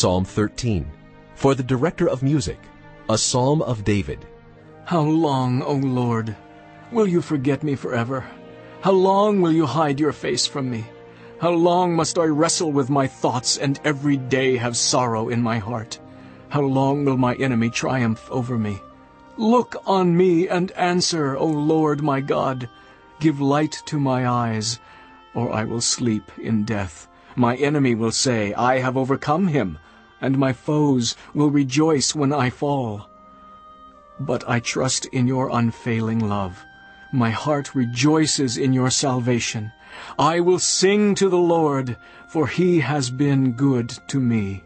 Psalm 13. For the director of music, a psalm of David. How long, O Lord, will you forget me forever? How long will you hide your face from me? How long must I wrestle with my thoughts and every day have sorrow in my heart? How long will my enemy triumph over me? Look on me and answer, O Lord my God. Give light to my eyes, or I will sleep in death. My enemy will say, I have overcome him, and my foes will rejoice when I fall. But I trust in your unfailing love. My heart rejoices in your salvation. I will sing to the Lord, for he has been good to me.